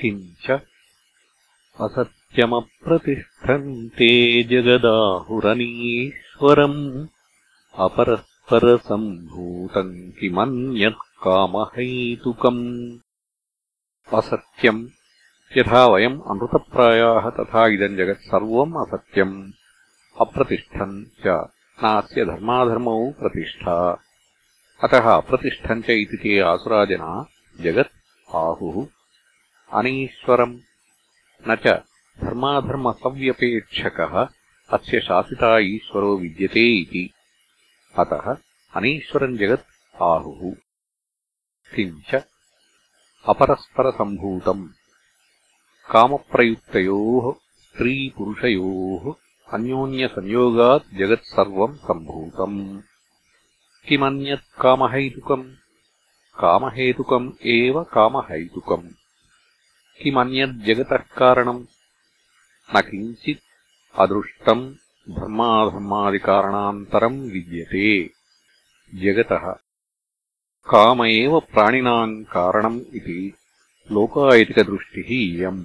किञ्च असत्यमप्रतिष्ठन्ते जगदाहुरनीश्वरम् अपरस्परसम्भूतम् किमन्यत् कामहैतुकम् असत्यम् यथा वयम् अनृतप्रायाः तथा इदम् जगत् सर्वम् असत्यम् अप्रतिष्ठम् च नास्य धर्माधर्मौ प्रतिष्ठा अतः अप्रतिष्ठम् च इति ते आसुराजना जगत् आहुः अनीश्वरम्। न च धर्माधर्मसव्यपेक्षकः अस्य शासिता ईश्वरो विद्यते इति। अतः अनीश्वरम् जगत् आहुः। किञ्च अपरस्परसम्भूतम्। कामप्रयुक्तयोः स्त्रीपुरुषयोः अन्योन्यसंयोगात् जगत् सर्वम् सम्भूतम्। किमन्यत् कामहैतुकम्? कामहेतुकम् एव कामहैतुकम् किमन्यज्जगतः कारणम् न किञ्चित् अदृष्टम् धर्माधर्मादिकारणान्तरम् विद्यते जगतः काम एव प्राणिनाम् कारणम् इति लोकायतिकदृष्टिः इयम्